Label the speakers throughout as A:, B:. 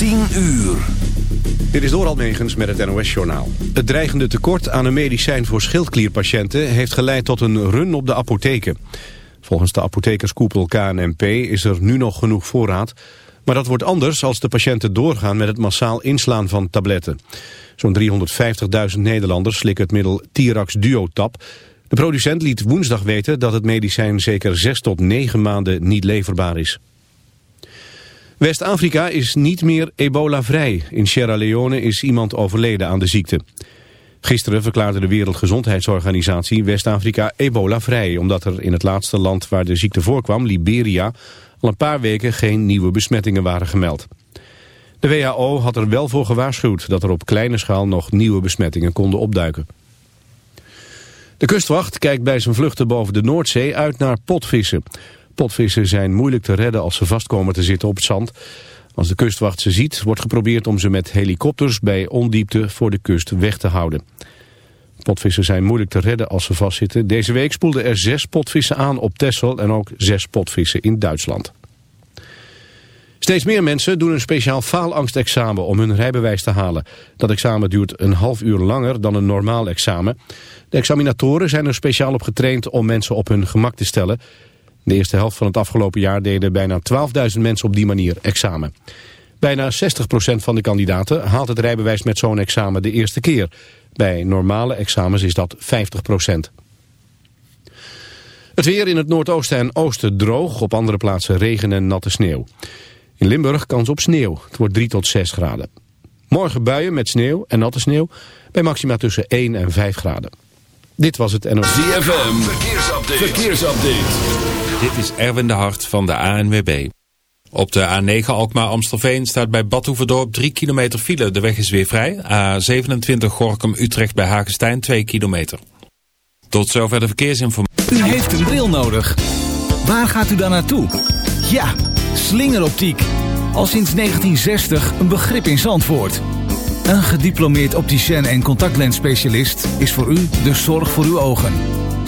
A: 10 uur.
B: Dit is Doral Megens met het NOS-journaal. Het dreigende tekort aan een medicijn voor schildklierpatiënten... heeft geleid tot een run op de apotheken. Volgens de apothekerskoepel KNMP is er nu nog genoeg voorraad... maar dat wordt anders als de patiënten doorgaan met het massaal inslaan van tabletten. Zo'n 350.000 Nederlanders slikken het middel Tirax Duotap... De producent liet woensdag weten dat het medicijn zeker 6 tot 9 maanden niet leverbaar is. West-Afrika is niet meer ebola-vrij. In Sierra Leone is iemand overleden aan de ziekte. Gisteren verklaarde de Wereldgezondheidsorganisatie West-Afrika ebola-vrij... omdat er in het laatste land waar de ziekte voorkwam, Liberia... al een paar weken geen nieuwe besmettingen waren gemeld. De WHO had er wel voor gewaarschuwd dat er op kleine schaal nog nieuwe besmettingen konden opduiken. De kustwacht kijkt bij zijn vluchten boven de Noordzee uit naar potvissen. Potvissen zijn moeilijk te redden als ze vastkomen te zitten op het zand. Als de kustwacht ze ziet, wordt geprobeerd om ze met helikopters bij ondiepte voor de kust weg te houden. Potvissen zijn moeilijk te redden als ze vastzitten. Deze week spoelden er zes potvissen aan op Texel en ook zes potvissen in Duitsland. Steeds meer mensen doen een speciaal faalangstexamen om hun rijbewijs te halen. Dat examen duurt een half uur langer dan een normaal examen. De examinatoren zijn er speciaal op getraind om mensen op hun gemak te stellen. De eerste helft van het afgelopen jaar deden bijna 12.000 mensen op die manier examen. Bijna 60% van de kandidaten haalt het rijbewijs met zo'n examen de eerste keer. Bij normale examens is dat 50%. Het weer in het noordoosten en oosten droog, op andere plaatsen regen en natte sneeuw. In Limburg kans op sneeuw. Het wordt 3 tot 6 graden. Morgen buien met sneeuw en natte sneeuw bij maxima tussen 1 en 5 graden. Dit was het NOS.
A: ZFM, verkeersupdate. verkeersupdate.
C: Dit is Erwin de Hart van de ANWB. Op de A9 Alkmaar-Amstelveen staat bij Badhoevedorp 3 kilometer file. De weg is weer vrij. A27 Gorkum-Utrecht bij Hagestein 2 kilometer. Tot zover de verkeersinformatie.
D: U heeft een bril nodig. Waar gaat u dan naartoe? Ja, slingeroptiek. Al sinds 1960 een begrip in Zandvoort. Een gediplomeerd opticien en contactlensspecialist is voor u de zorg voor uw ogen.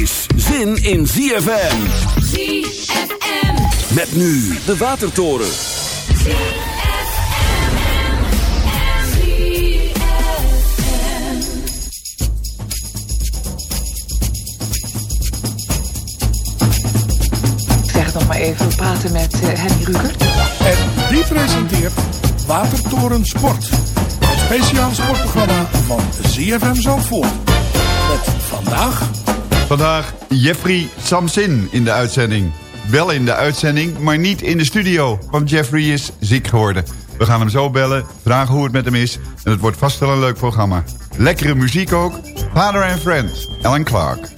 A: is zin in ZFM.
E: ZFM.
A: Met nu de Watertoren.
F: Zeg nog maar even, we praten met uh, Henny Ruger.
G: En die presenteert Watertoren Sport. Het speciaal sportprogramma van ZFM Zandvoort. Met vandaag...
H: Vandaag Jeffrey Samsin in de uitzending. Wel in de uitzending, maar niet in de studio. Want Jeffrey is ziek geworden. We gaan hem zo bellen, vragen hoe het met hem is. En het wordt vast wel een leuk programma. Lekkere muziek ook. Father and Friend, Alan Clark.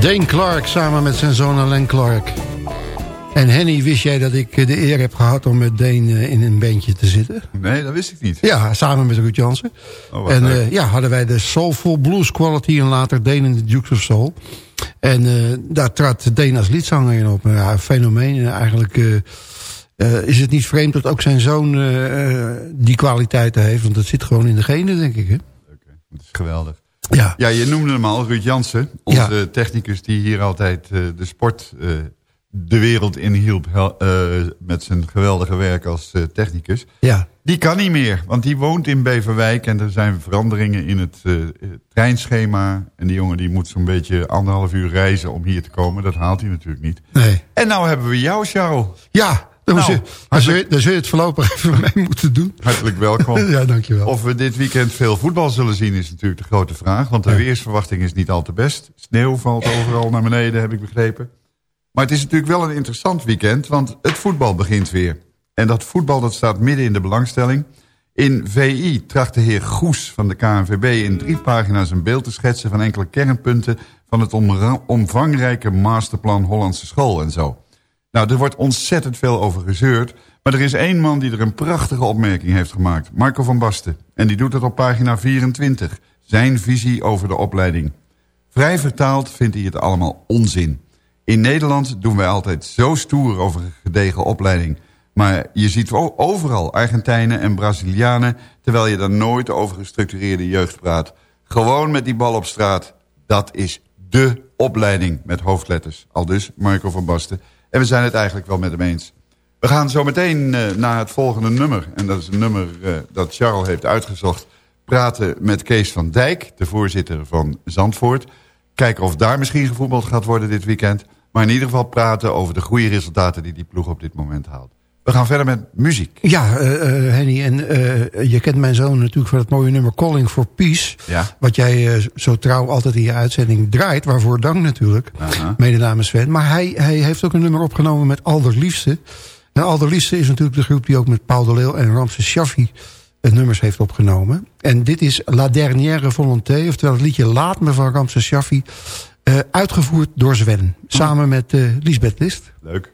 I: Dane Clark samen met zijn zoon Alain Clark. En Henny, wist jij dat ik de eer heb gehad om met Dane eh, in een bandje te zitten?
H: Nee, dat wist ik niet.
I: Ja, samen met Ruud Jansen.
H: Oh,
I: en eh, ja, hadden wij de Soulful Blues Quality en later Dane in the Dukes of Soul. En eh, daar trad Dane als liedzanger in op. Ja, een fenomeen. En eigenlijk is het niet vreemd dat ook zijn zoon die kwaliteiten heeft. Want dat zit gewoon in de genen, denk ik. Hè?
H: Dat is geweldig.
I: Ja.
H: ja, je noemde hem al, Ruud Jansen. Onze technicus die hier altijd eh, de sport eh, de wereld in hielp... eh, met zijn geweldige werk als technicus.
I: Ja.
H: Die kan niet meer, want die woont in Beverwijk... en er zijn veranderingen in het treinschema. En die jongen die moet zo'n beetje anderhalf uur reizen om hier te komen. Dat haalt hij natuurlijk niet.
I: Nee.
H: En nou hebben we jou, Charles.
I: Ja, dan,
H: Nou,
I: zul, dan, zul, je- dan zul je het voorlopig even mee moeten doen.
H: Hartelijk welkom.
I: Ja, dankjewel.
H: Of we dit weekend veel voetbal zullen zien is natuurlijk de grote vraag. Want de
I: Ja.
H: weersverwachting is niet al te best. Sneeuw valt overal naar beneden, heb ik begrepen. Maar het is natuurlijk wel een interessant weekend, want het voetbal begint weer. En dat voetbal dat staat midden in de belangstelling. In VI tracht de heer Goes van de KNVB in drie pagina's een beeld te schetsen... van enkele kernpunten van het omvangrijke masterplan Hollandse School en zo. Nou, er wordt ontzettend veel over gezeurd... maar er is één man die er een prachtige opmerking heeft gemaakt. Marco van Basten. En die doet het op pagina 24. Zijn visie over de opleiding. Vrij vertaald vindt hij het allemaal onzin. In Nederland doen wij altijd zo stoer over een gedegen opleiding... Maar je ziet overal Argentijnen en Brazilianen... terwijl je dan nooit over gestructureerde jeugd praat. Gewoon met die bal op straat. Dat is dé opleiding met hoofdletters. Al dus Marco van Basten. En we zijn het eigenlijk wel met hem eens. We gaan zo meteen uh, naar het volgende nummer. En dat is een nummer uh, dat Charles heeft uitgezocht. Praten met Kees van Dijk, de voorzitter van Zandvoort. Kijken of daar misschien gevoetbald gaat worden dit weekend. Maar in ieder geval praten over de goede resultaten die die ploeg op dit moment haalt. We gaan verder met muziek.
J: Ja, uh, uh, Henny, en uh, je kent mijn zoon natuurlijk van het mooie nummer Calling for Peace.
H: Ja.
J: Wat jij zo trouw altijd in je uitzending draait. Waarvoor dank natuurlijk,
H: -huh.
J: mede namens Sven. Maar hij, hij heeft ook een nummer opgenomen met Alderliefste. En Alderliefste is natuurlijk de groep die ook met Paul de Leeuw en Ramses Shaffi nummers heeft opgenomen. En dit is La Dernière Volonté, oftewel het liedje Laat me van Ramses Shaffi. uitgevoerd door Sven, samen met Lisbeth List.
H: Leuk.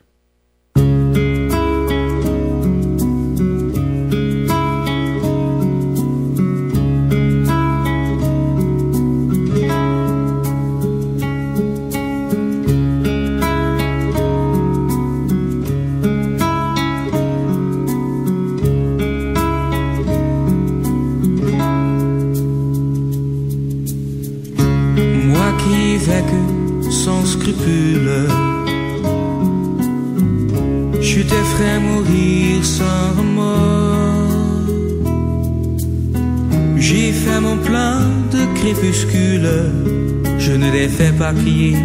K: oublier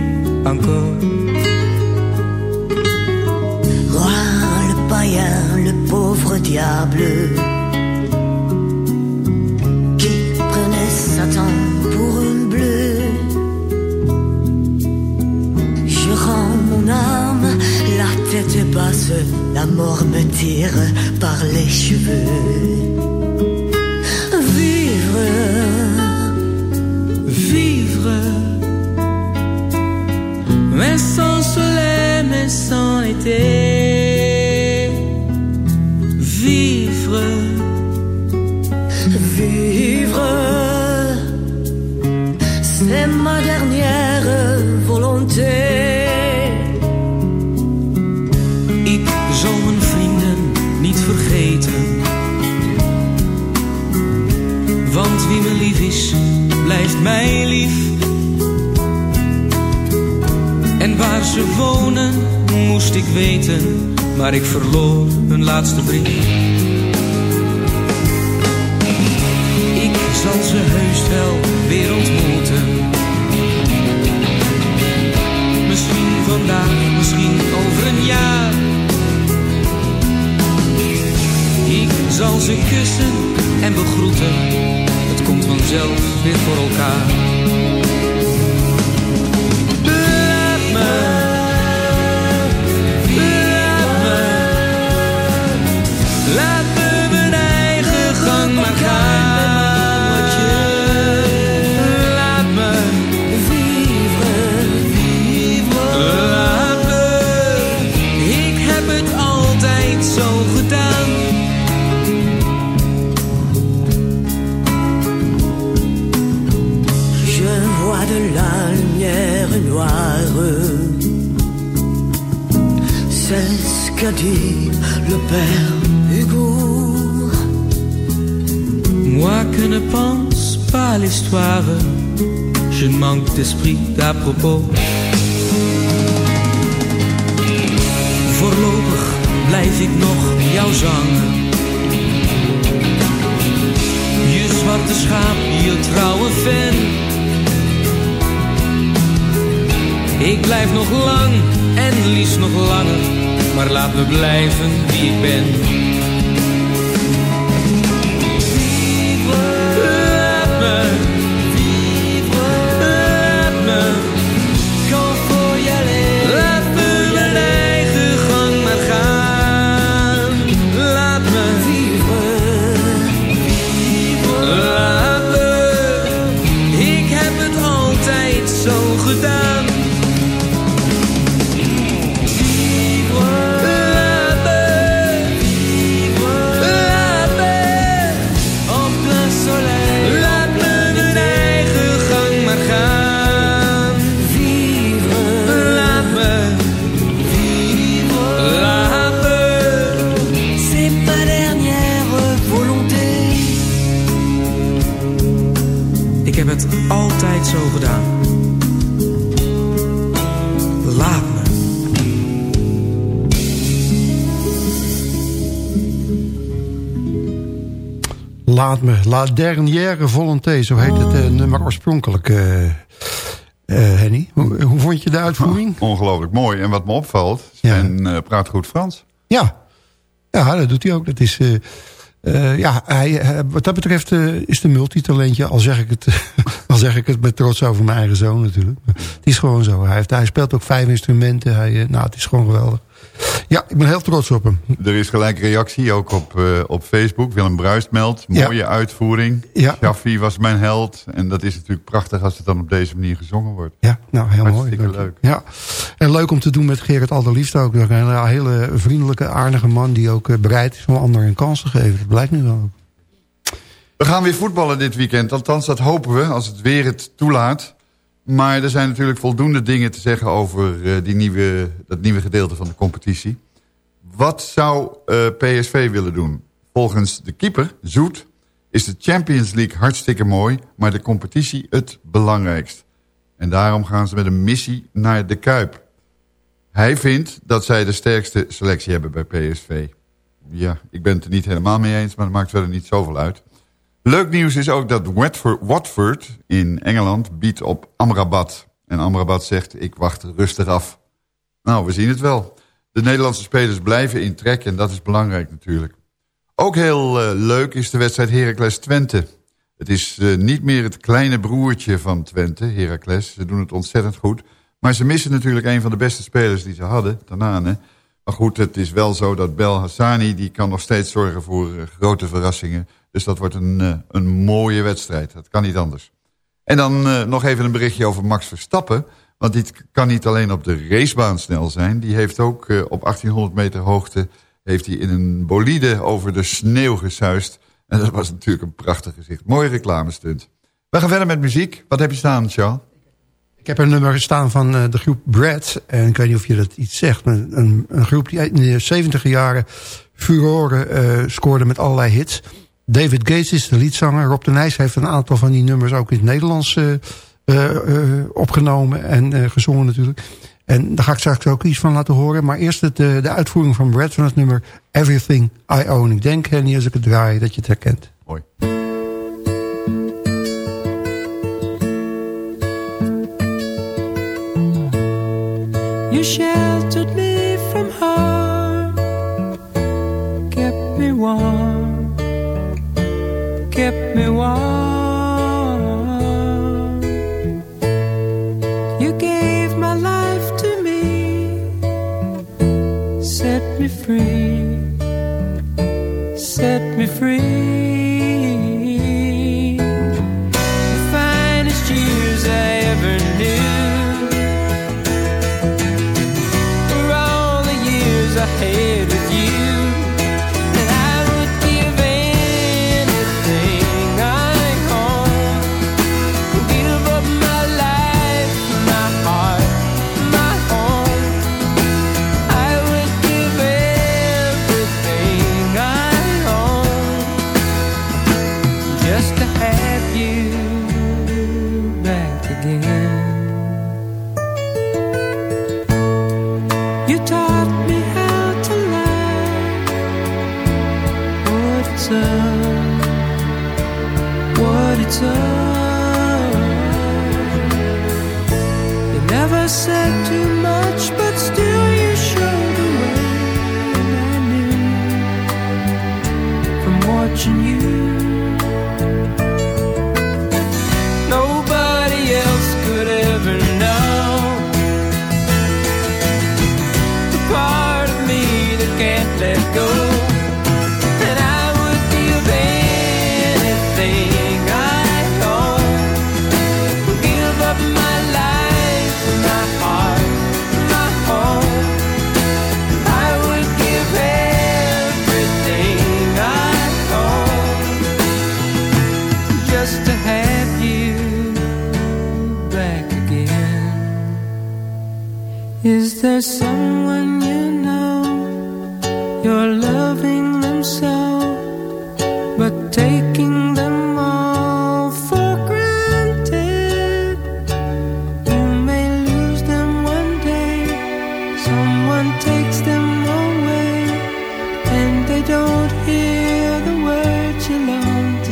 K: encore. Blijven wie ik ben. Me,
J: La Dernière Volonté, zo heet het uh, nummer oorspronkelijk, uh, uh, Henny. Hoe, hoe, vond je de uitvoering?
H: ongelooflijk mooi. En wat me opvalt, ja. praat goed Frans.
J: Ja. ja, dat doet hij ook. Dat is, ja, hij, wat dat betreft is de multitalentje, al zeg, ik het, al zeg ik het met trots over mijn eigen zoon natuurlijk. het is gewoon zo. Hij, heeft, hij speelt ook vijf instrumenten. Hij, nou, het is gewoon geweldig. Ja, ik ben heel trots op hem.
H: Er is gelijk reactie, ook op, uh, op Facebook. Willem Bruist meldt, mooie ja. uitvoering. Ja. Shaffi was mijn held. En dat is natuurlijk prachtig als het dan op deze manier gezongen wordt.
J: Ja, nou heel
H: Hartstikke
J: mooi.
H: leuk.
J: Ja. En leuk om te doen met Gerrit Alderliefst ook. Een hele vriendelijke, aardige man die ook uh, bereid is om anderen een kans te geven. Dat blijkt nu wel ook.
H: We gaan weer voetballen dit weekend. Althans, dat hopen we, als het weer het toelaat. Maar er zijn natuurlijk voldoende dingen te zeggen over uh, die nieuwe, dat nieuwe gedeelte van de competitie. Wat zou uh, PSV willen doen? Volgens de keeper, Zoet, is de Champions League hartstikke mooi... maar de competitie het belangrijkst. En daarom gaan ze met een missie naar de Kuip. Hij vindt dat zij de sterkste selectie hebben bij PSV. Ja, ik ben het er niet helemaal mee eens, maar dat maakt verder niet zoveel uit. Leuk nieuws is ook dat Watford in Engeland biedt op Amrabat. En Amrabat zegt, ik wacht rustig af. Nou, we zien het wel. De Nederlandse spelers blijven in trek en dat is belangrijk natuurlijk. Ook heel uh, leuk is de wedstrijd Heracles Twente. Het is uh, niet meer het kleine broertje van Twente, Heracles. Ze doen het ontzettend goed. Maar ze missen natuurlijk een van de beste spelers die ze hadden, Tanane. Maar goed, het is wel zo dat Bel Hassani... die kan nog steeds zorgen voor uh, grote verrassingen. Dus dat wordt een, een mooie wedstrijd. Dat kan niet anders. En dan nog even een berichtje over Max Verstappen... Want dit kan niet alleen op de racebaan snel zijn. Die heeft ook uh, op 1800 meter hoogte... heeft hij in een bolide over de sneeuw gesuist. En dat was natuurlijk een prachtig gezicht. Mooie reclamestunt. We gaan verder met muziek. Wat heb je staan, Charles?
J: Ik heb een nummer staan van uh, de groep Brad. En ik weet niet of je dat iets zegt. Maar een, een groep die in de 70 jaren furoren uh, scoorde met allerlei hits. David Gates is de liedzanger. Rob de Nijs heeft een aantal van die nummers ook in het Nederlands opgenomen en uh, gezongen natuurlijk. En daar ga ik straks ook iets van laten horen. Maar eerst het, de uitvoering van Brad van het nummer Everything I Own. Ik denk, Henny, als ik het draai, dat je het herkent.
H: Mooi.
L: You sheltered me from harm Kept me warm Kept me warm me free, set me free. The finest years I ever knew. All the years I had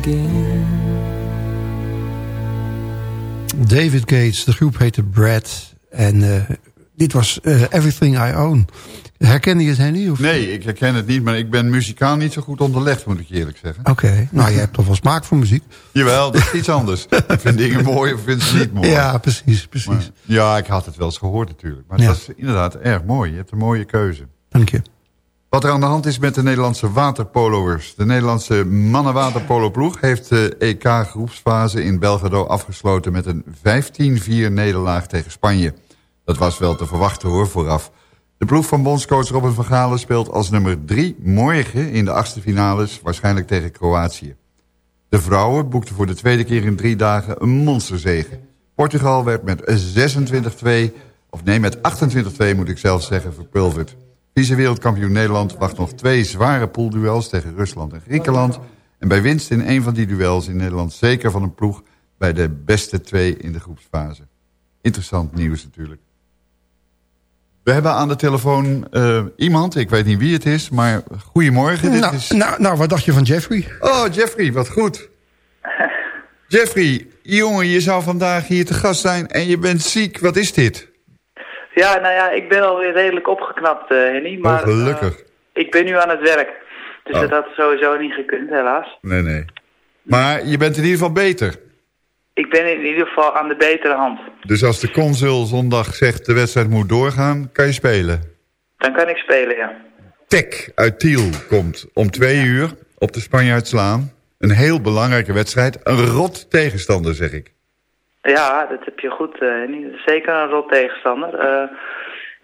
L: again.
J: David Gates, de groep heette Brad. En eh, dit was eh, Everything I Own. Herkende je het, Henny? Of?
H: Nee, ik herken het niet, maar ik ben muzikaal niet zo goed onderlegd, moet ik je eerlijk zeggen.
J: Oké, nou je hebt toch wel smaak voor muziek?
H: Jawel, dat is iets anders. ik vind dingen mooi of vind ze niet mooi.
J: Ja, precies, precies.
H: Maar, ja, ik had het wel eens gehoord natuurlijk. Maar
J: Ja.
H: het was inderdaad erg mooi. Je hebt een mooie keuze.
J: Dank je.
H: Wat er aan de hand is met de Nederlandse waterpolo'ers. De Nederlandse mannenwaterpoloploeg heeft de EK-groepsfase in Belgrado afgesloten met een 15-4 nederlaag tegen Spanje. Dat was wel te verwachten hoor, vooraf. De ploeg van bondscoach Robin van Galen speelt als nummer 3 morgen in de achtste finales, waarschijnlijk tegen Kroatië. De vrouwen boekten voor de tweede keer in drie dagen een monsterzege. Portugal werd met 26-2, of nee, met 28-2 moet ik zelf zeggen, verpulverd. Vice-wereldkampioen Nederland wacht nog twee zware poolduels tegen Rusland en Griekenland. En bij winst in een van die duels in Nederland zeker van een ploeg bij de beste twee in de groepsfase. Interessant nieuws natuurlijk. We hebben aan de telefoon eh, iemand, ik weet niet wie het is, maar goedemorgen. Dit
J: Nou,
H: is...
J: nou, nou, wat dacht je van Jeffrey?
H: Oh, Jeffrey, wat goed. Jeffrey, jongen, je zou vandaag hier te gast zijn en je bent ziek. Wat is dit?
M: Ja, nou ja, ik ben alweer redelijk opgeknapt, eh Henny. Maar
H: oh, gelukkig.
M: eh, ik ben nu aan het werk. Dus
H: Oh.
M: dat had sowieso niet gekund, helaas.
H: Nee, nee. Maar je bent in ieder geval beter.
M: Ik ben in ieder geval aan de betere hand.
H: Dus als de consul zondag zegt de wedstrijd moet doorgaan, kan je spelen.
M: Dan kan ik spelen, ja.
H: Tech uit Tiel komt om twee uur op de Spanjaardslaan. Een heel belangrijke wedstrijd. Een rot tegenstander, zeg ik.
M: Ja, dat heb je goed, eh is Zeker een rot tegenstander. Eh,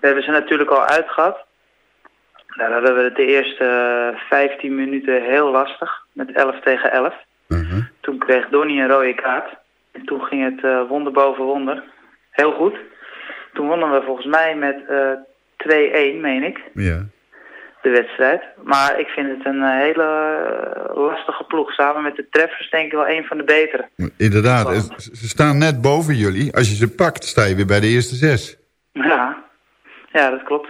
M: we hebben ze natuurlijk al uitgehad. Daar hadden we de eerste eh, 15 minuten heel lastig. Met 11 tegen 11. Toen kreeg Donny een rode kaart. En toen ging het eh, wonder boven wonder. Heel goed. Toen wonnen we volgens mij met eh 2-1, meen ik,
H: Ja.
M: De wedstrijd. Maar ik vind het een eh, hele eh, lastige ploeg. Samen met de treffers denk ik wel een van de betere.
H: Inderdaad, en ze staan net boven jullie. Als je ze pakt, sta je weer bij de eerste zes.
M: Ja, ja dat klopt.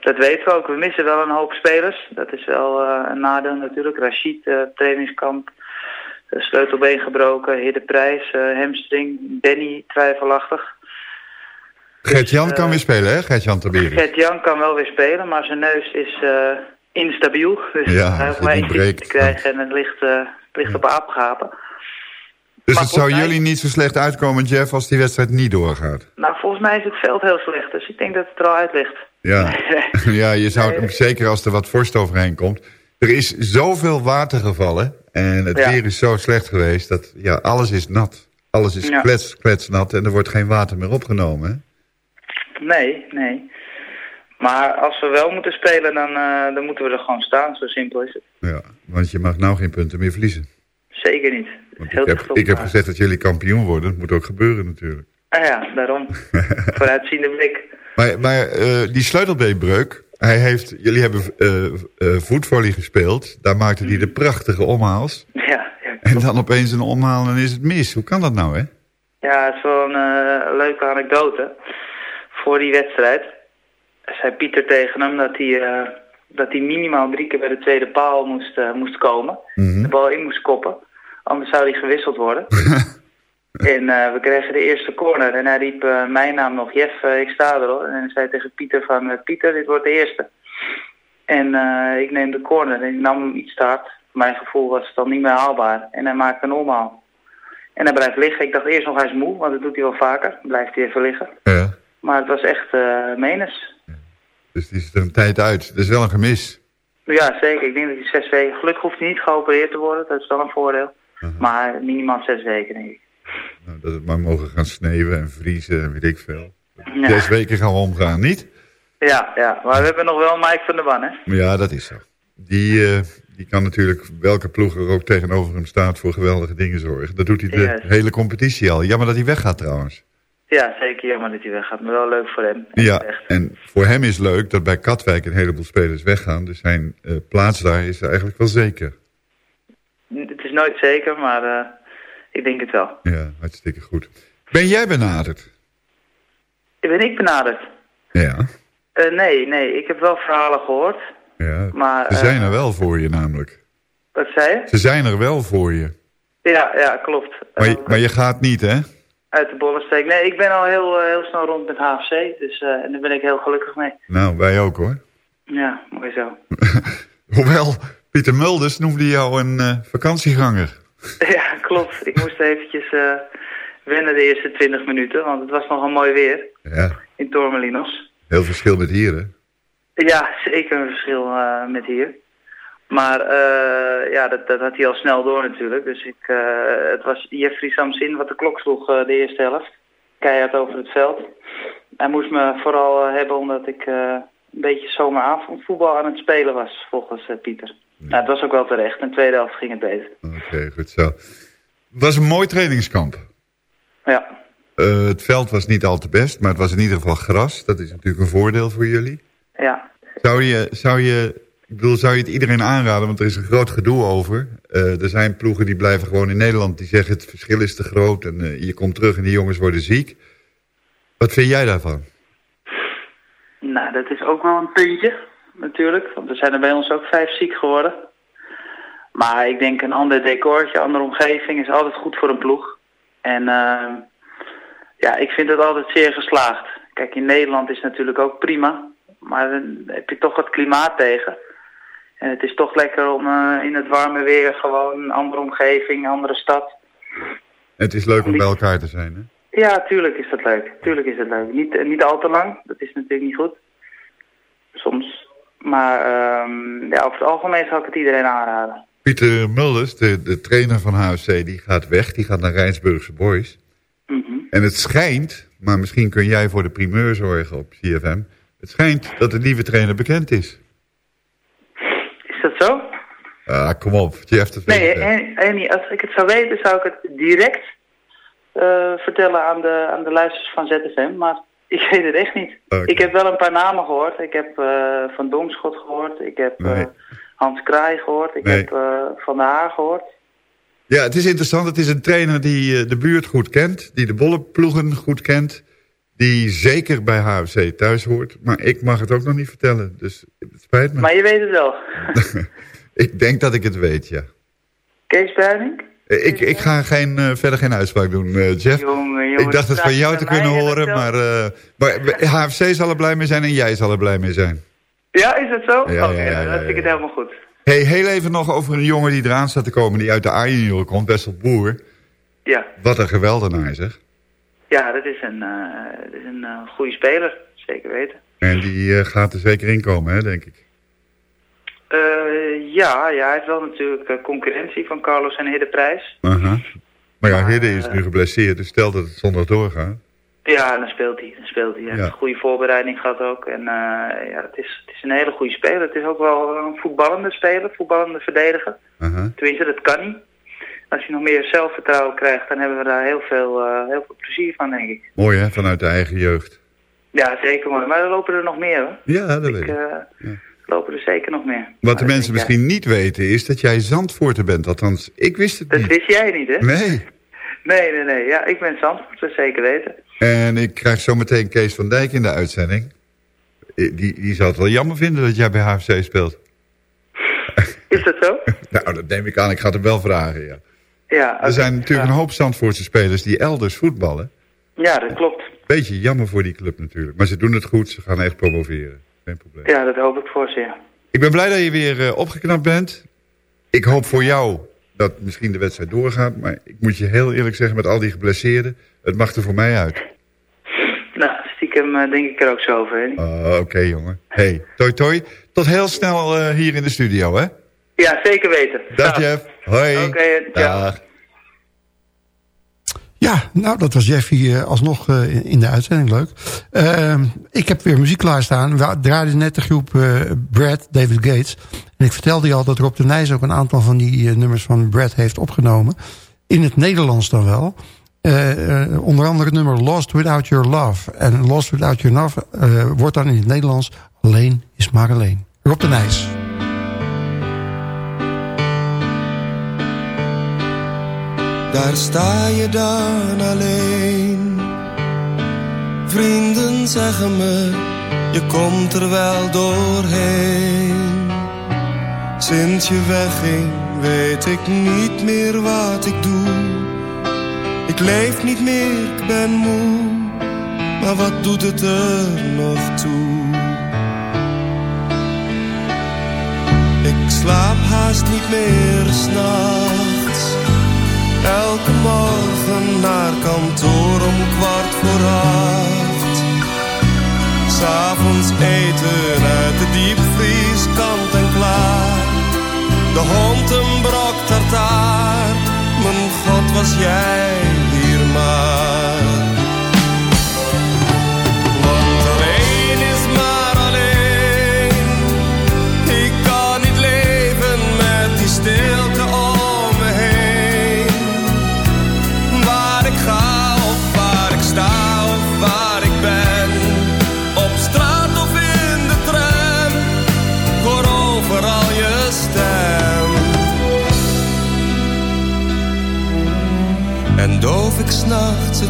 M: Dat weten we ook. We missen wel een hoop spelers. Dat is wel eh, een nadeel natuurlijk. Rashid, eh, trainingskamp, eh, sleutelbeen gebroken, Hidde Prijs, eh, hamstring, Benny, twijfelachtig.
H: Gert-Jan kan weer spelen, hè? Gert-Jan Taberi.
M: Gert-Jan kan wel weer spelen, maar zijn neus is eh, instabiel. Dus
H: Ja,
M: hij
H: als
M: hoeft maar één te krijgen en het ligt, eh, op apengapen.
H: Dus
M: Maar
H: het zou
M: mij-
H: jullie niet zo slecht uitkomen, Jeff, als die wedstrijd niet doorgaat.
M: Nou, volgens mij is het veld heel slecht, dus ik denk dat het er al uit ligt.
H: Ja, ja je zou het, zeker als er wat vorst overheen komt. Er is zoveel water gevallen en het
M: Ja.
H: weer is zo slecht geweest dat ja, alles is nat. Alles is
M: Ja.
H: klets, kletsnat en er wordt geen water meer opgenomen.
M: Nee, nee. Maar als we wel moeten spelen, dan, eh, dan moeten we er gewoon staan. Zo simpel is het.
H: Ja, want je mag nou geen punten meer verliezen.
M: Zeker niet. Heel
H: Ik heb, ik gezegd dat jullie kampioen worden. Dat moet ook gebeuren natuurlijk.
M: Ah ja, daarom. Vooruitziende blik.
H: Maar, maar eh, die sleutelbeenbreuk, hij heeft, jullie hebben eh voetvolley gespeeld. Daar maakte hij de prachtige omhaals.
M: Ja, ja.
H: En dan opeens een omhaal en is het mis. Hoe kan dat nou, hè?
M: ja, het is wel een leuke anekdote. Voor die wedstrijd zei Pieter tegen hem dat hij, eh, dat hij minimaal drie keer bij de tweede paal moest, eh, moest komen.
H: Mhm.
M: De bal in moest koppen. Anders zou hij gewisseld worden. en eh, we kregen de eerste corner en hij riep mijn naam nog, Jeff, ik sta er hoor. En hij zei tegen Pieter van, Pieter, dit wordt de eerste. En ik neem de corner en ik nam hem iets te hard. Mijn gevoel was het dan niet meer haalbaar. En hij maakte een omhaal. En hij blijft liggen. Ik dacht eerst nog hij is moe, want dat doet hij wel vaker. Blijft hij even liggen.
H: Ja.
M: Maar het was echt eh menens.
H: Dus die is er een tijd uit. Dat is wel een gemis.
M: Ja, zeker. Ik denk dat hij zes weken... Gelukkig hoeft hij niet geopereerd te worden. Dat is wel een voordeel. Maar minimaal zes weken, denk ik.
H: Nou, dat het maar mogen gaan sneeuwen en vriezen en weet ik veel.
M: Ja.
H: Zes weken gaan we omgaan, niet?
M: Ja, ja. Maar we hebben nog wel Mike van der Ban, hè?
H: Ja, dat is zo. Die, eh, die kan natuurlijk, welke ploeg er ook tegenover hem staat, voor geweldige dingen zorgen. Dat doet hij de hele competitie al. Jammer dat hij weggaat trouwens.
M: Ja, zeker. Jammer dat hij weggaat. Maar wel leuk voor hem.
H: Ja, en voor hem is leuk dat bij Katwijk een heleboel spelers weggaan. Dus zijn eh, plaats daar is eigenlijk wel zeker.
M: Het is nooit zeker, maar eh, ik denk het wel.
H: Ja, hartstikke goed. Ben jij benaderd?
M: Ben ik benaderd?
H: Ja.
M: Eh, nee, nee. Ik heb wel verhalen gehoord.
H: Ja,
M: Maar,
H: ze zijn
M: eh,
H: er wel voor je namelijk.
M: Wat zei je?
H: Ze zijn er wel voor je.
M: Ja, ja, klopt.
H: Maar,
M: Eh,
H: je- maar je gaat niet, hè?
M: Uit de bollen steek. Nee, ik ben al heel, eh, heel snel rond met HFC, dus eh, en daar ben ik heel gelukkig mee.
H: Nou, wij ook hoor.
M: Ja, mooi zo.
H: Hoewel, Pieter Mulders noemde jou een eh, vakantieganger.
M: ja, klopt. Ik moest eventjes eh, wennen de eerste 20 minuten, want het was nogal mooi weer
H: Ja,
M: in Tormelinos.
H: heel verschil met hier, hè?
M: Ja, zeker een verschil met hier. Maar eh, ja, dat, dat had hij al snel door natuurlijk. Dus ik, eh, het was Jeffrey Samsin wat de klok sloeg eh, de eerste helft. Keihard over het veld. Hij moest me vooral hebben omdat ik een beetje zomeravondvoetbal aan het spelen was, volgens Pieter. Nou, het was ook wel terecht. In de tweede helft ging het beter.
H: Oké, goed zo. Het was een mooi trainingskamp.
M: Ja.
H: Het veld was niet al te best, maar het was in ieder geval gras. Dat is natuurlijk een voordeel voor jullie.
M: Ja.
H: Zou je, zou je, ik bedoel, zou je het iedereen aanraden? Want er is een groot gedoe over. Eh, er zijn ploegen die blijven gewoon in Nederland. Die zeggen het verschil is te groot en eh, je komt terug en die jongens worden ziek. Wat vind jij daarvan?
M: Nou, dat is ook wel een puntje, natuurlijk. Want er zijn er bij ons ook vijf ziek geworden. Maar ik denk een ander decortje, andere omgeving is altijd goed voor een ploeg. En eh, ja, ik vind het altijd zeer geslaagd. Kijk, in Nederland is het natuurlijk ook prima. Maar dan heb je toch het klimaat tegen. En het is toch lekker om eh, in het warme weer gewoon een andere omgeving, een andere stad.
H: Het is leuk om bij elkaar te zijn, hè?
M: Ja, tuurlijk is dat leuk. Tuurlijk is dat leuk. Niet, eh, niet al te lang, dat is natuurlijk niet goed. Soms. Maar ehm, ja, over het algemeen zou ik het iedereen aanraden.
H: Pieter Mulders, de, de trainer van HFC, die gaat weg. Die gaat naar Rijnsburgse Boys.
M: Mhm.
H: En het schijnt, maar misschien kun jij voor de primeur zorgen op CFM. Het schijnt dat de nieuwe trainer bekend is.
M: Is dat zo?
H: Ah, kom op, je hebt het
M: Nee, en, als ik het zou weten, zou ik het direct eh, vertellen aan de, aan de luisteraars van ZFM. Maar ik weet het echt niet. Ik heb wel een paar namen gehoord. Ik heb eh, Van Domschot gehoord. Ik heb eh. Hans Kraai gehoord. Ik
H: Nee.
M: heb Van der Haar gehoord.
H: Ja, het is interessant. Het is een trainer die de buurt goed kent. Die de bolleploegen goed kent. Die zeker bij HFC thuis hoort. Maar ik mag het ook nog niet vertellen. Dus het spijt me.
M: Maar je weet het wel.
H: ik denk dat ik het weet, ja.
M: Kees?
H: Eh, Ik, ik ga geen, eh, verder geen uitspraak doen, eh, Jeff.
M: Jongen, jongen,
H: ik dacht het van jou te kunnen horen.
M: dat
H: Maar, eh, maar HFC zal er blij mee zijn en jij zal er blij mee zijn.
M: Ja, is dat zo?
H: Ja,
M: Oké,
H: ja, ja,
M: dan
H: ja,
M: vind ik het helemaal goed.
H: Hey, heel even nog over een jongen die eraan staat te komen. Die uit de A-junior komt, Wessel Boer.
M: Ja,
H: Wat een geweldenaar zeg.
M: Ja dat is een, eh, dat is een eh, goede speler. Zeker weten.
H: En die eh, gaat er zeker in komen, hè, denk ik.
M: Ja, ja, hij heeft wel natuurlijk concurrentie van Carlos en Hiddeprijs.
H: Aha. Maar ja, Hidde is nu geblesseerd, dus stel dat het zondag doorgaat.
M: Ja, dan speelt hij. Dan speelt hij. Hij heeft
H: Ja.
M: een goede voorbereiding gehad ook. En ja, het is, het is een hele goede speler. Het is ook wel een voetballende speler, voetballende verdediger.
H: Aha.
M: Tenminste, dat kan hij. Als hij nog meer zelfvertrouwen krijgt, dan hebben we daar heel veel, eh, heel veel plezier van, denk ik.
H: Mooi hè, vanuit de eigen jeugd.
M: Ja, zeker mooi. Maar er lopen er nog meer, hoor.
H: Ja, dat weet ik.
M: Eh, lopen er zeker nog meer.
H: Wat de mensen misschien niet weten is dat jij Zandvoorter bent. Althans, ik wist het
M: Dat
H: niet.
M: wist jij niet, hè?
H: Nee.
M: Nee, nee, nee. Ja, ik ben Zandvoort, dat zeker weten.
H: En ik krijg zo meteen Kees van Dijk in de uitzending. Die, die zou het wel jammer vinden dat jij bij HFC speelt.
M: Is dat zo?
H: nou, dat neem ik aan. Ik ga het hem wel vragen, ja.
M: Ja,
H: Er zijn natuurlijk een hoop Zandvoortse spelers die elders voetballen.
M: ja dat klopt.
H: Beetje jammer voor die club natuurlijk. Maar ze doen het goed. Ze gaan echt promoveren. Geen probleem.
M: Ja, dat hoop ik voor ze, ja.
H: Ik ben blij dat je weer eh, opgeknapt bent. Ik hoop voor jou dat misschien de wedstrijd doorgaat. Maar ik moet je heel eerlijk zeggen, met al die geblesseerden... het mag er voor mij uit.
M: Nou, stiekem eh, denk ik er ook zo over?
H: Ah, Oké, jongen. Hey, toi toi. Tot heel snel eh, hier in de studio, hè?
M: Ja, zeker weten.
H: Dag, Jeff. Hoi.
M: Oké, ciao.
H: Dag.
J: Ja, nou, dat was Jeffy eh, alsnog eh, in- de uitzending. Leuk. Eh, ik heb weer muziek klaarstaan. We draaiden net de groep eh, Brad, David Gates. En ik vertelde je al dat Rob de Nijs ook een aantal van die eh, nummers van Brad heeft opgenomen. In het Nederlands dan wel. Eh, eh, onder andere het nummer Lost Without Your Love. En Lost Without Your Love eh, wordt dan in het Nederlands Alleen is maar alleen. Rob de Nijs.
N: Daar sta je dan alleen. Vrienden zeggen me, je komt er wel doorheen. Sinds je wegging weet ik niet meer wat ik doe. Ik leef niet meer, ik ben moe. Maar wat doet het er nog toe? Ik slaap haast niet meer s'nachts. Elke morgen naar kantoor om kwart voor acht. S'avonds eten uit de diepvries kant en klaar. De hond een brok tartaar. Mijn god was jij hier maar.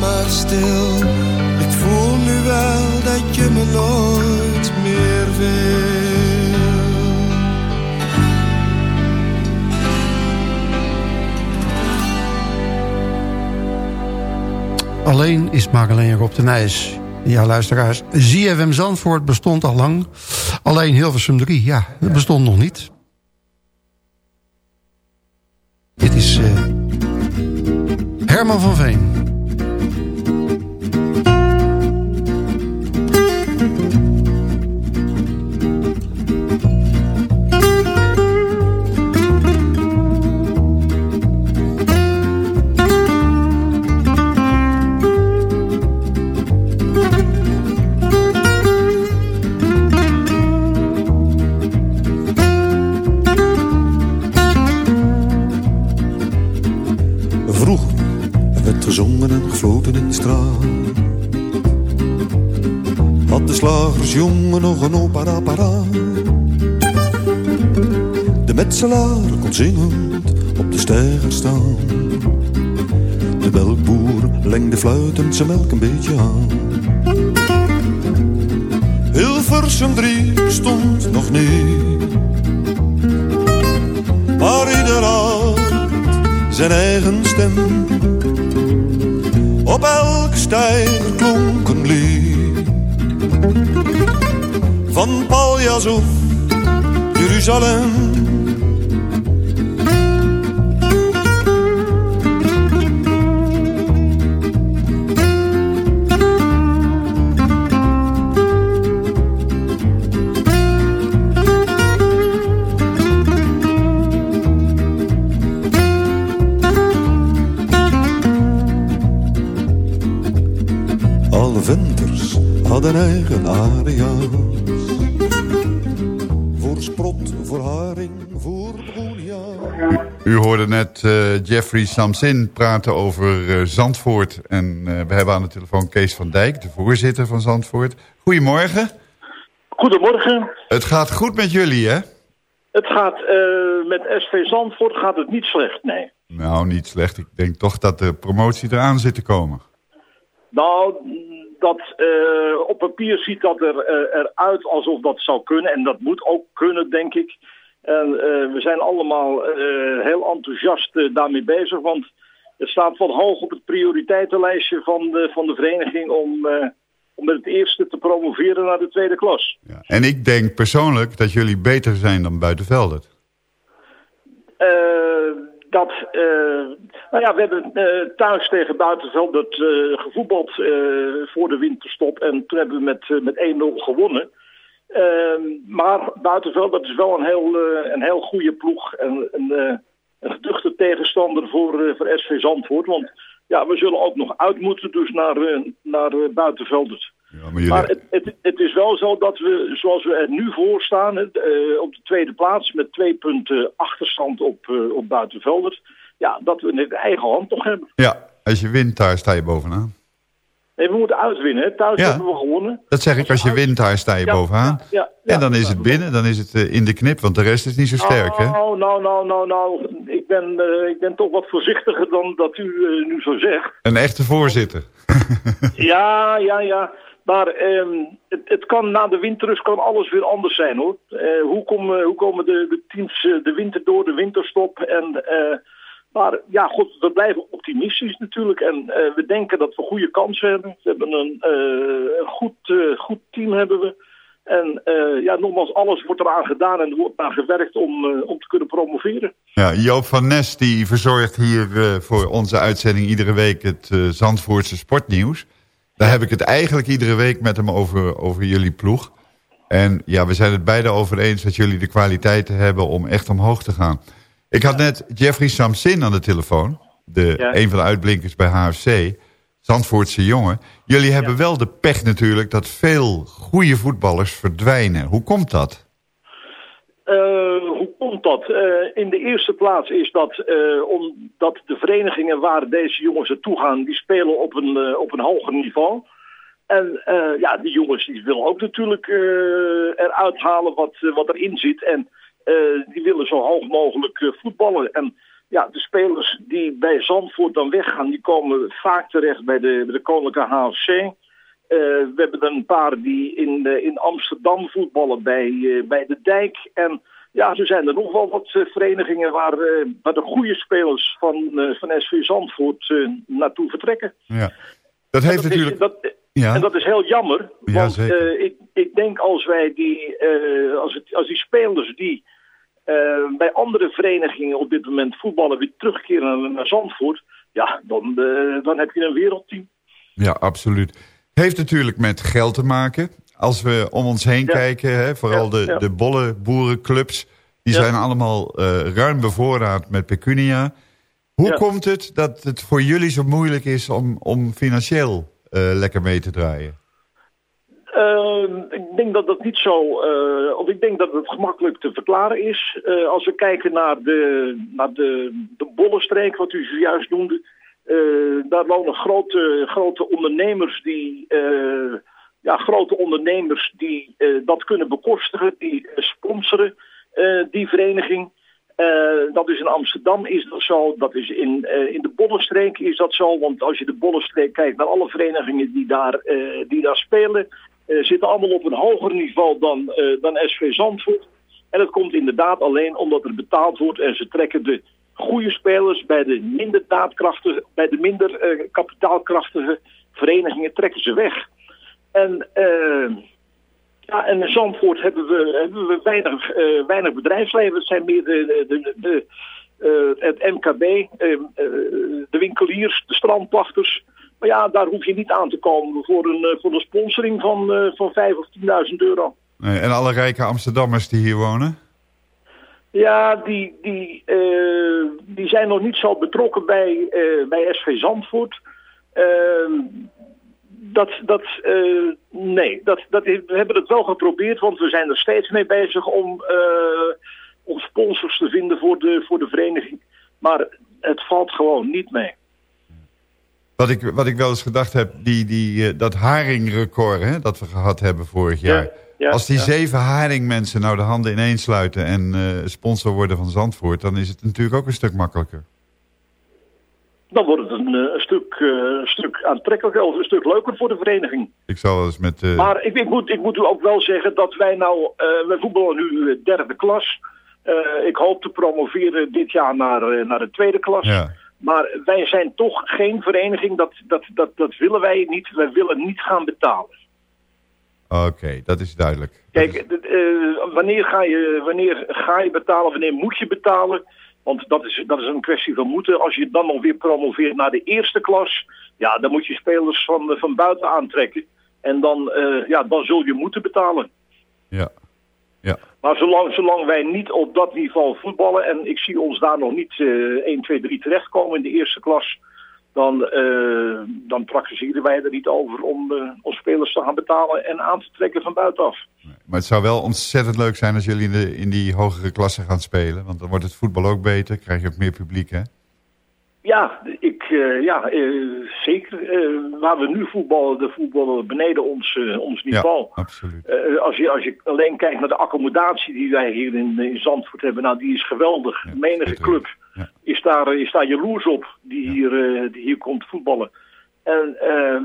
N: Maar stil. Ik voel nu wel dat je me nooit meer wil.
J: Alleen is Marleen Rob de Nijs. Ja, luisteraars. ZFM Zandvoort bestond al lang. Alleen Hilversum 3, ja, dat bestond nog niet.
O: Zijn melk een beetje aan. Hilversum drie stond nog niet. Maar ieder had zijn eigen stem. Op elk stijger klonk een lied. Van Paljas of Jeruzalem.
H: Jeffrey Samsin praten over eh, Zandvoort. En eh, we hebben aan de telefoon Kees van Dijk, de voorzitter van Zandvoort. Goedemorgen.
P: Goedemorgen.
H: Het gaat goed met jullie, hè?
P: Het gaat eh, met SV Zandvoort gaat het niet slecht, nee.
H: Nou, niet slecht. Ik denk toch dat de promotie eraan zit te komen.
P: Nou, dat, op papier ziet dat er, eh, eruit alsof dat zou kunnen. En dat moet ook kunnen, denk ik. En eh, we zijn allemaal eh, heel enthousiast eh, daarmee bezig. Want het staat wat hoog op het prioriteitenlijstje van de, van de vereniging om, om met het eerste te promoveren naar de tweede klas.
H: En ik denk persoonlijk dat jullie beter zijn dan Buitenveldert.
P: Dat, nou ja, we hebben thuis tegen Buitenveld dat, eh, gevoetbald voor de winterstop. En toen hebben we met, met 1-0 gewonnen. Ehm, maar Buitenveld, dat is wel een heel, eh, een heel goede ploeg. En een, eh, een geduchte tegenstander voor, eh, voor SV Zandvoort. Want ja, we zullen ook nog uit moeten dus naar, naar Buitenveldert.
H: maar
P: het, het, het is wel zo dat we, zoals we er nu voor staan, op de tweede plaats met twee punten achterstand op, eh, op Buitenveldert, ja, dat we het eigen hand nog hebben.
H: Ja, als je wint daar sta je bovenaan.
P: Nee, we moeten uitwinnen. Thuis
H: Ja.
P: hebben we gewonnen.
H: Dat zeg ik, als je wint daar sta je
P: Ja,
H: bovenaan.
P: ja,
H: en dan is het binnen, dan is het eh, in de knip, want de rest is niet zo sterk, hè?
P: Nou, nou, nou, nou, nou. Ik ben, eh, ik ben toch wat voorzichtiger dan dat u eh, nu zo zegt.
H: Een echte voorzitter.
P: Ja, ja, ja. Maar ehm, het, het kan na de winterrust kan alles weer anders zijn hoor. Hoe, komen hoe komen de, de teams de winter door, de winterstop? En, eh, maar ja, goed, we blijven optimistisch natuurlijk. En eh, we denken dat we goede kansen hebben. We hebben een, eh, goed, eh, goed team hebben we. En ja, nogmaals, alles wordt eraan gedaan en er wordt aan gewerkt om, om te kunnen promoveren.
H: Ja, Joop van Nes die verzorgt hier voor onze uitzending iedere week het Zandvoortse sportnieuws. Daar heb ik het eigenlijk iedere week met hem over, over jullie ploeg. En ja, we zijn het beide over eens dat jullie de kwaliteiten hebben om echt omhoog te gaan. Ik had net Jeffrey Samsin aan de telefoon. De,
P: Ja.
H: Een van de uitblinkers bij HFC. Zandvoortse jongen. Jullie hebben wel de pech natuurlijk dat veel goede voetballers verdwijnen. Hoe komt dat?
P: Eh, hoe komt dat? Eh, in de eerste plaats is dat eh, omdat de verenigingen waar deze jongens naartoe gaan, die spelen op een, op een hoger niveau. En ja, die jongens die willen ook natuurlijk eruit halen wat, wat erin zit. En die willen zo hoog mogelijk eh, voetballen. En ja, de spelers die bij Zandvoort dan weggaan, die komen vaak terecht bij de, bij de Koninklijke HFC. Eh, we hebben er een paar die in, eh, in Amsterdam voetballen bij, eh, bij de Dijk. En ja, er zijn er nog wel wat eh, verenigingen waar, eh, waar de goede spelers van, eh, van SV Zandvoort eh, naartoe vertrekken.
H: Ja. Dat heeft
P: En dat
H: natuurlijk...
P: Is, dat,
H: Ja.
P: En dat is heel jammer.
H: Ja,
P: want eh, ik, ik denk als wij die, eh, als, het, als die spelers die eh, bij andere verenigingen op dit moment voetballen weer terugkeren naar, Zandvoort. Ja, dan, eh, dan heb je een wereldteam.
H: Ja, absoluut. Heeft natuurlijk met geld te maken. Als we om ons heen kijken, hè, vooral de,
P: ja.
H: de bolle boerenclubs... die zijn allemaal eh, ruim bevoorraad met pecunia. Hoe komt het dat het voor jullie zo moeilijk is om, om financieel lekker mee te draaien?
P: Ehm, ik denk dat dat niet zo, eh, of ik denk dat het gemakkelijk te verklaren is. Eh, als we kijken naar de, naar de, de bollenstreek, wat u zojuist noemde. eh, daar wonen grote, grote ondernemers die, ja, grote ondernemers die dat kunnen bekostigen, die sponsoren die vereniging. Dat is in Amsterdam is dat zo, dat is in, in de Bollenstreek is dat zo. Want als je de Bollenstreek kijkt naar alle verenigingen die daar, die daar spelen... eh, zitten allemaal op een hoger niveau dan, eh, dan SV Zandvoort. En dat komt inderdaad alleen omdat er betaald wordt... en ze trekken de goede spelers bij de minder daadkrachtige... bij de minder eh, kapitaalkrachtige verenigingen trekken ze weg. En... ja, en in Zandvoort hebben we, hebben we weinig, weinig bedrijfsleven. Het zijn meer de, de, de, het MKB, de winkeliers, de strandpachters. Maar ja, daar hoef je niet aan te komen voor een, eh, voor een sponsoring van, eh van 5 of 10.000 euro.
H: Nee, en alle rijke Amsterdammers die hier wonen?
P: Ja, die, die, eh, die zijn nog niet zo betrokken bij, bij SV Zandvoort. Ehm, dat, dat, nee, dat, dat, we hebben het wel geprobeerd, want we zijn er steeds mee bezig om, om sponsors te vinden voor de, voor de vereniging. Maar het valt gewoon niet mee.
H: Wat ik, wat ik wel eens gedacht heb, die, die, eh, dat haringrecord hè, dat we gehad hebben vorig jaar.
P: ja,
H: Als die
P: ja.
H: zeven haringmensen nou de handen ineen sluiten en eh, sponsor worden van Zandvoort... dan is het natuurlijk ook een stuk makkelijker.
P: Dan wordt het een, eh, een stuk, een stuk aantrekkelijker of een stuk leuker voor de vereniging.
H: Ik zal eens met...
P: Maar ik, ik, moet, ik moet u ook wel zeggen dat wij nou, eh wij voetballen nu derde klas. Ik hoop te promoveren dit jaar naar, naar de tweede klas.
H: ja.
P: Maar wij zijn toch geen vereniging, dat, dat, dat, dat willen wij niet. Wij willen niet gaan betalen.
H: Oké, dat is duidelijk.
P: Kijk, uh, wanneer, ga je, wanneer ga je betalen, wanneer moet je betalen? Want dat is, dat is een kwestie van moeten. Als je dan nog weer promoveert naar de eerste klas, ja, dan moet je spelers van, van buiten aantrekken. En dan, uh, ja, dan zul je moeten betalen.
H: Ja. Ja.
P: Maar zolang, zolang wij niet op dat niveau voetballen, en ik zie ons daar nog niet uh, 1, 2, 3 terechtkomen in de eerste klas, dan, uh, dan praktiseren wij er niet over om, uh, om spelers te gaan betalen en aan te trekken van buitenaf.
H: Maar het zou wel ontzettend leuk zijn als jullie in, de, in die hogere klassen gaan spelen. Want dan wordt het voetbal ook beter, krijg je ook meer publiek, hè?
P: Ja, ik, uh, ja zeker. waar we nu voetballen, de voetballen beneden ons, ons niveau.
H: Ja, absoluut.
P: als, je, als je alleen kijkt naar de accommodatie die wij hier in, in Zandvoort hebben, nou die is geweldig. Ja, Menige club
H: ja.
P: is, daar, is daar jaloers op die, hier, die hier komt voetballen. En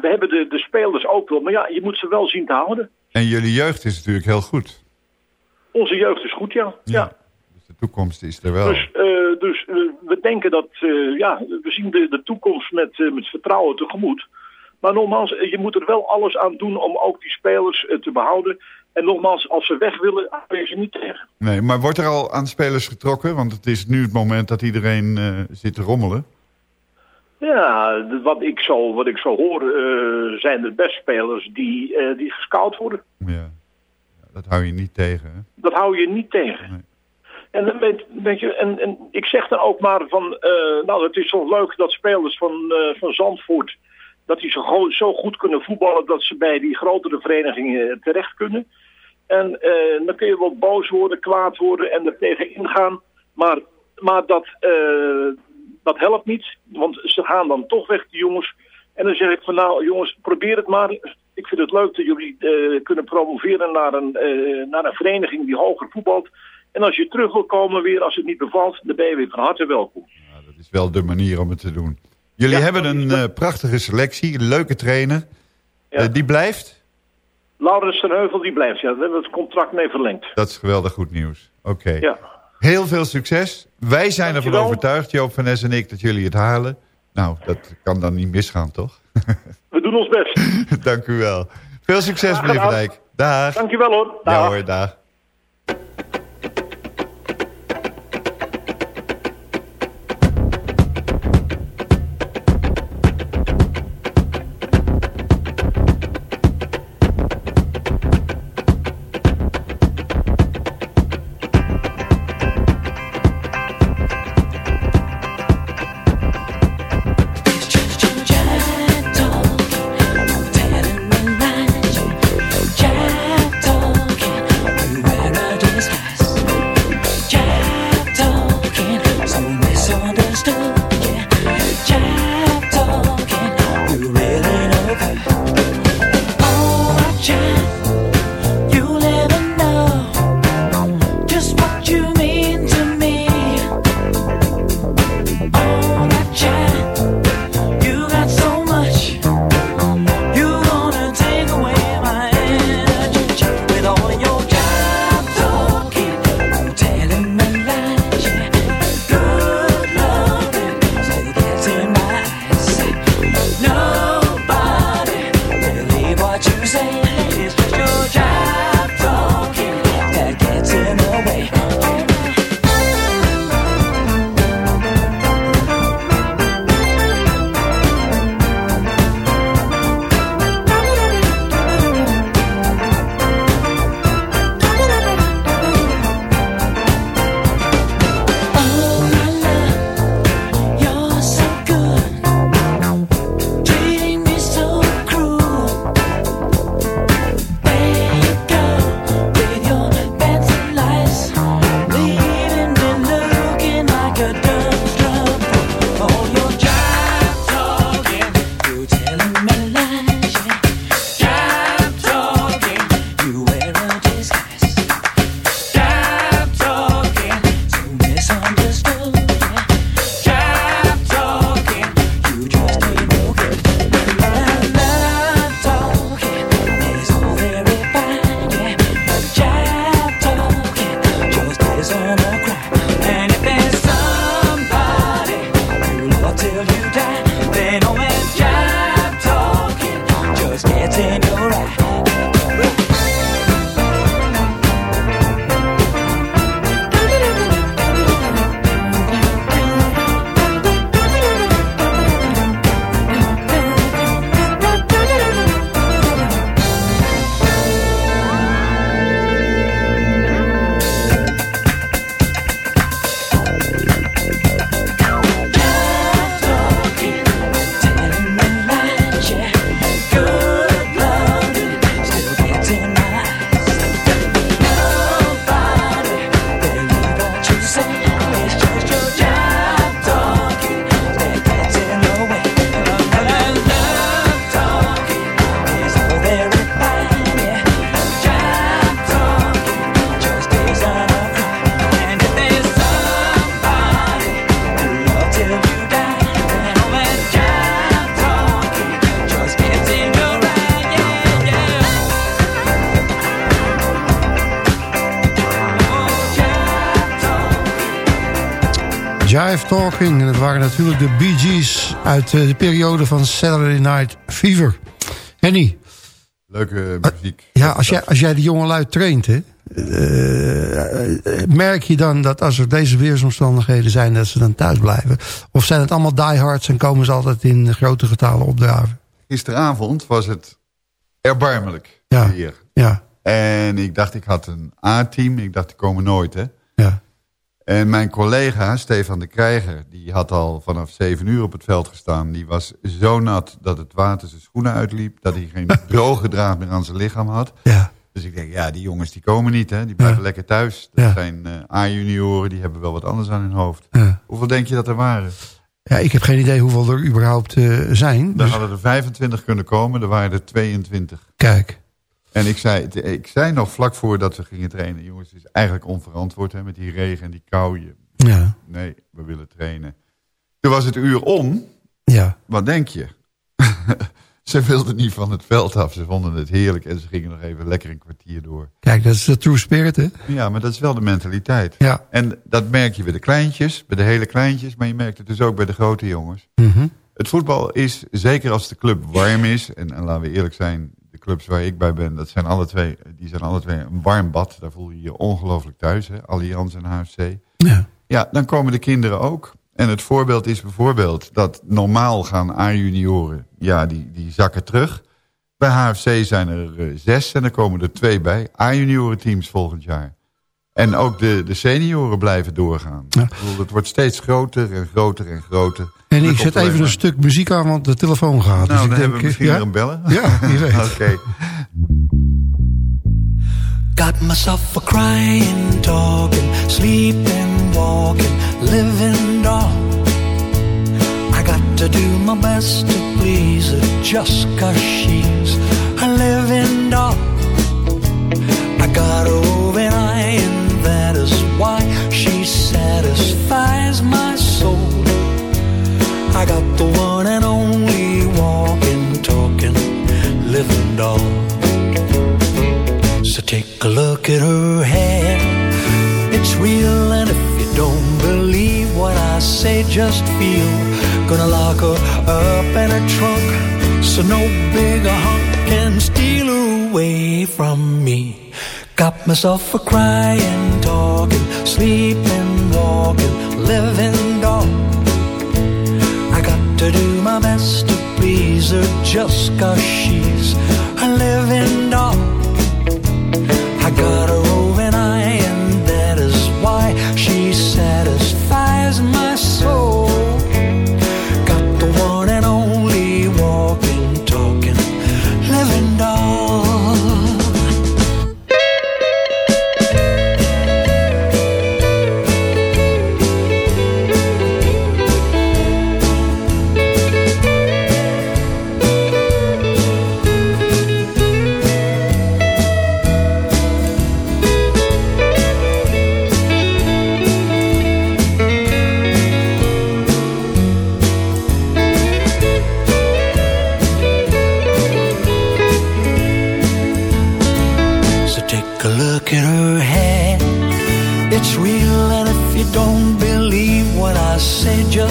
P: we hebben de, de spelers ook wel, maar ja, je moet ze wel zien te houden.
H: En jullie jeugd is natuurlijk heel goed.
P: Onze jeugd is goed, ja. ja.
H: Toekomst is er wel.
P: Dus, uh, dus uh, we denken dat, uh, ja, we zien de, de toekomst met, met vertrouwen tegemoet. Maar nogmaals, je moet er wel alles aan doen om ook die spelers te behouden. En nogmaals, als ze weg willen, ben je niet tegen.
H: Nee, maar wordt er al aan spelers getrokken? Want het is nu het moment dat iedereen zit te rommelen.
P: Ja, wat ik zo, wat ik zo hoor, zijn er best spelers die, die gescout worden.
H: Ja. dat hou je niet tegen, hè?
P: Dat hou je niet tegen.
H: Nee.
P: En, weet, weet je, en, en ik zeg dan ook maar van, uh, nou het is toch leuk dat spelers van, van Zandvoort, dat die zo, zo goed kunnen voetballen dat ze bij die grotere verenigingen terecht kunnen. En dan kun je wel boos worden, kwaad worden en er tegen ingaan. Maar, maar dat, dat helpt niet, want ze gaan dan toch weg, die jongens. En dan zeg ik van nou jongens, probeer het maar. Ik vind het leuk dat jullie uh, kunnen promoveren naar een, uh, naar een vereniging die hoger voetbalt. En als je terug wil komen weer, als het niet bevalt, dan ben je weer van harte welkom.
H: Ja, dat is wel de manier om het te doen. Jullie ja, hebben een uh, prachtige selectie, een leuke trainer. Ja. die blijft?
P: Laurens ten Heuvel, die blijft. Ja, daar hebben we het contract mee verlengd.
H: Dat is geweldig goed nieuws. Oké. Okay.
P: Ja.
H: Heel veel succes. Wij zijn ervan overtuigd, Joop van Nes en ik, dat jullie het halen. Nou, dat kan dan niet misgaan, toch?
P: We doen ons best.
H: Dank u wel. Veel succes, meneer Van Dijk. Dag.
P: Dank u wel, hoor.
H: Dag. Ja hoor, dag.
J: Jive Talking. En dat waren natuurlijk de Bee Gees uit eh, de periode van Saturday Night Fever. Henny.
H: Leuke muziek.
J: Ja, als jij, als jij die jonge luid traint, hè, eh, merk je dan dat als er deze weersomstandigheden zijn... dat ze dan thuis blijven? Of zijn het allemaal diehards en komen ze altijd in grote getalen opdraven?
H: Gisteravond was het erbarmelijk
J: Ja.
H: weer.
J: Ja.
H: En ik dacht, ik had een A-team. Ik dacht, die komen nooit, hè.
J: Ja.
H: En mijn collega, Stefan de Krijger... die had al vanaf 7 uur op het veld gestaan. Die was zo nat dat het water zijn schoenen uitliep. Dat hij geen droge draad meer aan zijn lichaam had.
J: Ja.
H: Dus ik denk, ja, die jongens die komen niet, hè. Die blijven lekker thuis. Dat
J: Ja.
H: zijn eh, A-junioren, die hebben wel wat anders aan hun hoofd.
J: Ja.
H: Hoeveel denk je dat er waren?
J: Ja, ik heb geen idee hoeveel er überhaupt eh, zijn.
H: Er
J: Dus,
H: hadden er 25 kunnen komen, er waren er 22.
J: kijk.
H: En ik zei, ik zei nog vlak voordat we gingen trainen... jongens, het is eigenlijk onverantwoord hè, met die regen en die kou. Je-
J: Ja.
H: Nee, we willen trainen. Toen was het uur om.
J: Ja.
H: Wat denk je? ze wilden niet van het veld af. Ze vonden het heerlijk en ze gingen nog even lekker een kwartier door.
J: Kijk, dat is de true spirit, hè?
H: Ja, maar dat is wel de mentaliteit.
J: Ja.
H: En dat merk je bij de kleintjes, bij de hele kleintjes... maar je merkt het dus ook bij de grote jongens.
J: Mhm.
H: Het voetbal is, zeker als de club warm is... en, en laten we eerlijk zijn, clubs waar ik bij ben... Dat zijn alle twee, die zijn alle twee een warm bad. Daar voel je je ongelooflijk thuis, hè? Allianz en HFC.
J: Ja.
H: Ja, dan komen de kinderen ook. En het voorbeeld is bijvoorbeeld dat normaal gaan A-junioren... ja, die, die zakken terug. Bij HFC zijn er eh, zes en er komen er twee bij. A-junioren teams volgend jaar. En ook de, de senioren blijven doorgaan. Ik bedoel, het wordt steeds groter en groter en groter.
J: En ik zet even een stuk muziek aan, want de telefoon gaat.
H: Nou,
J: dus
H: dan
J: ik denk,
H: hebben we misschien
J: ja?
H: weer een bellen.
J: Ja, wie weet.
H: Oké.
Q: Got myself a crying, talking, sleeping, walking, living doll. I got to do my best to please her just cause she's a living doll. I got a I got the one and only walking, talking, living doll. So take a look at her hair. It's real, and if you don't believe what I say, just feel. Gonna lock her up in a trunk so no bigger hunk can steal her away from me. Got myself a crying, talking, sleeping, walking, living to do my best to please her just cause she's a living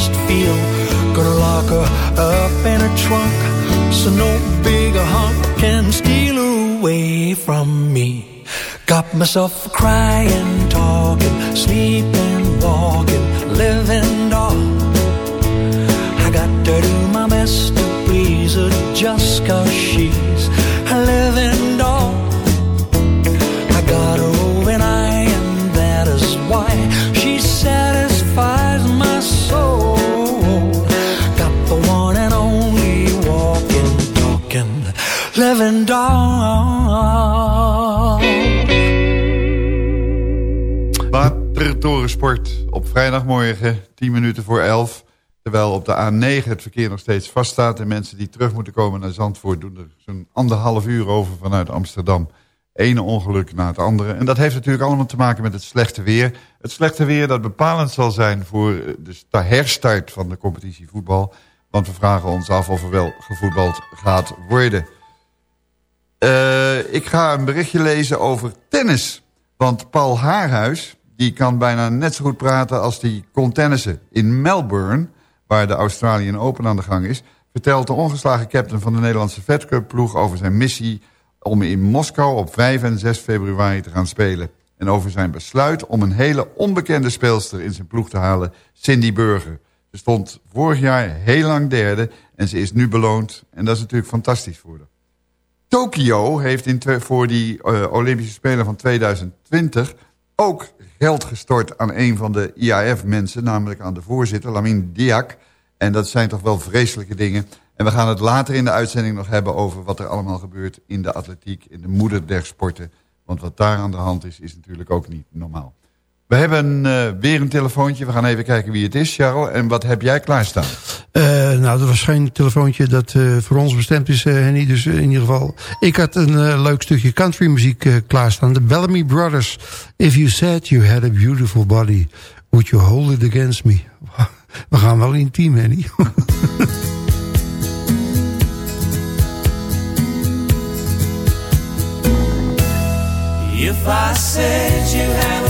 Q: just feel. Gonna lock her up in a trunk so no bigger hunk can steal away from me. Got myself crying, talking, sleeping, walking, living
H: vrijdagmorgen, 10 minuten voor 11. Terwijl op de A9 het verkeer nog steeds vaststaat... en mensen die terug moeten komen naar Zandvoort... doen er zo'n anderhalf uur over vanuit Amsterdam. Ene ongeluk na het andere. En dat heeft natuurlijk allemaal te maken met het slechte weer. Het slechte weer dat bepalend zal zijn voor de sta- herstart van de competitie voetbal. Want we vragen ons af of er wel gevoetbald gaat worden. Eh, ik ga een berichtje lezen over tennis. Want Paul Haarhuis die kan bijna net zo goed praten als die kon tennissen. In Melbourne, waar de Australian Open aan de gang is... vertelt de ongeslagen captain van de Nederlandse Fed Cup ploeg... over zijn missie om in Moskou op 5 en 6 februari te gaan spelen. En over zijn besluit om een hele onbekende speelster in zijn ploeg te halen, Cindy Burger. Ze stond vorig jaar heel lang derde en ze is nu beloond. En dat is natuurlijk fantastisch voor haar. Tokio heeft in voor die uh, Olympische Spelen van 2020 ook geld gestort aan een van de IAF-mensen, namelijk aan de voorzitter, Lamin Diak. En dat zijn toch wel vreselijke dingen. En we gaan het later in de uitzending nog hebben over wat er allemaal gebeurt in de atletiek, in de moeder der sporten. Want wat daar aan de hand is, is natuurlijk ook niet normaal. We hebben uh, weer een telefoontje. We gaan even kijken wie het is, Charles. En wat heb jij klaarstaan?
J: Uh, nou, dat was geen telefoontje dat uh, voor ons bestemd is, Henny. Dus in ieder geval, ik had een leuk stukje countrymuziek klaarstaan. De Bellamy Brothers. If you said you had a beautiful body, would you hold it against me? We gaan wel intiem, Henny.
R: If I said you have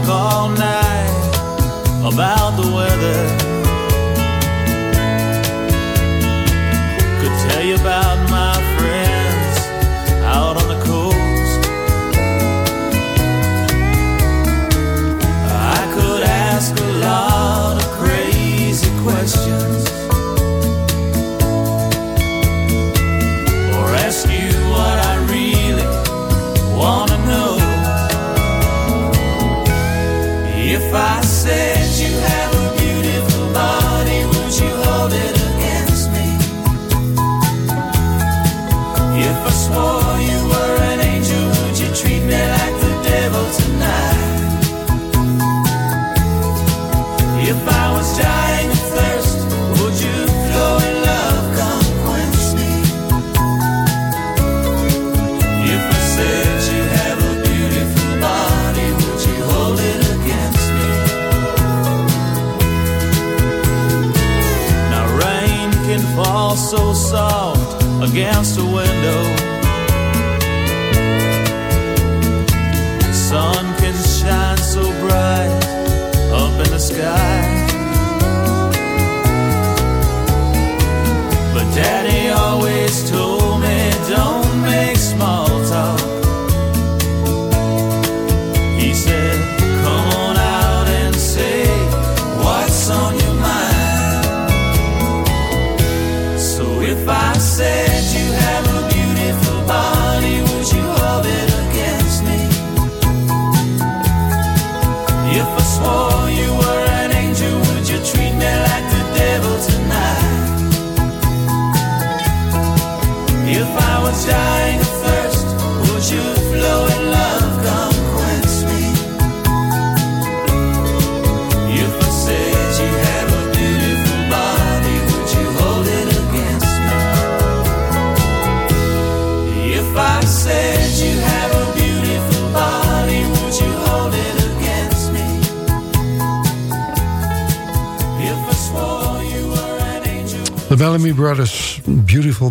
R: talk all night about the weather.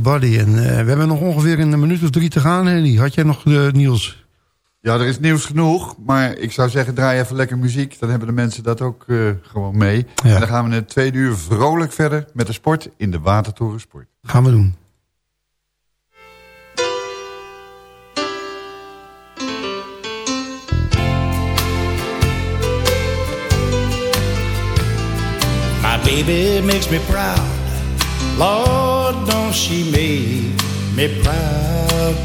J: En uh, we hebben nog ongeveer een minuut of drie te gaan, Henny. Had jij nog uh, nieuws?
H: Ja, er is nieuws genoeg. Maar ik zou zeggen, draai even lekker muziek. Dan hebben de mensen dat ook uh, gewoon mee. Ja. En dan gaan we in het tweede uur vrolijk verder met de sport in de Watertoren Sport.
J: Gaan we doen.
I: My baby makes me proud. Lord, she make me proud.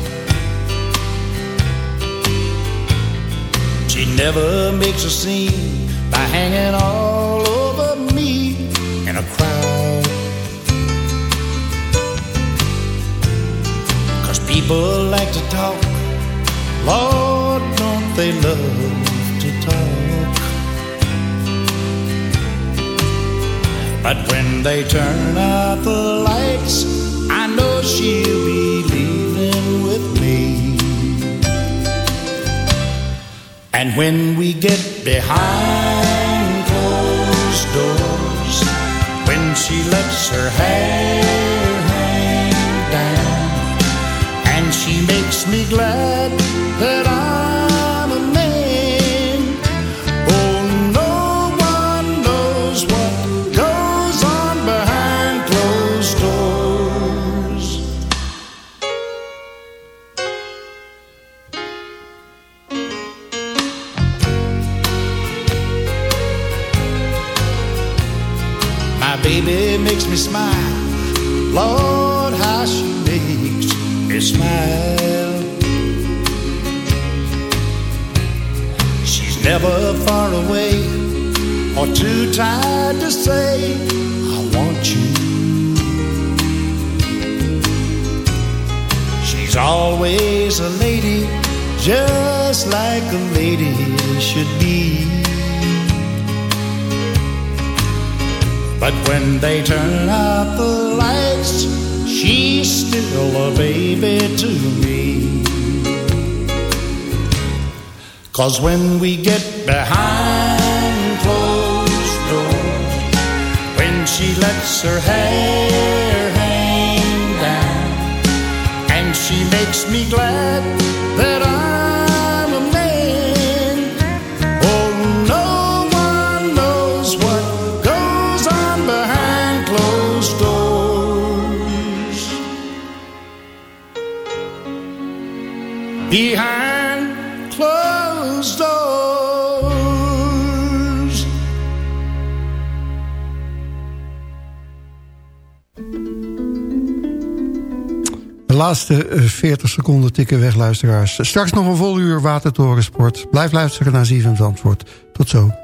I: She never makes a scene by hanging all over me in a crowd. Cause people like to talk. Lord, don't they love to talk. But when they turn out the lights, I know she'll be leaving with me. And when we get behind closed doors, when she lets her hair hang down, and she makes me glad that I'm me smile. Lord, how she makes me smile. She's never far away or too tired to say, I want you. She's always a lady, just like a lady should be. But when they turn out the lights, she's still a baby to me. Cause when we get behind closed doors, when she lets her hair hang down, and she makes me glad that
J: laatste eh, 40 seconden tikken weg, luisteraars. Straks nog een vol uur Watertorensport. Blijf luisteren naar Zieven's Antwoord. Tot zo.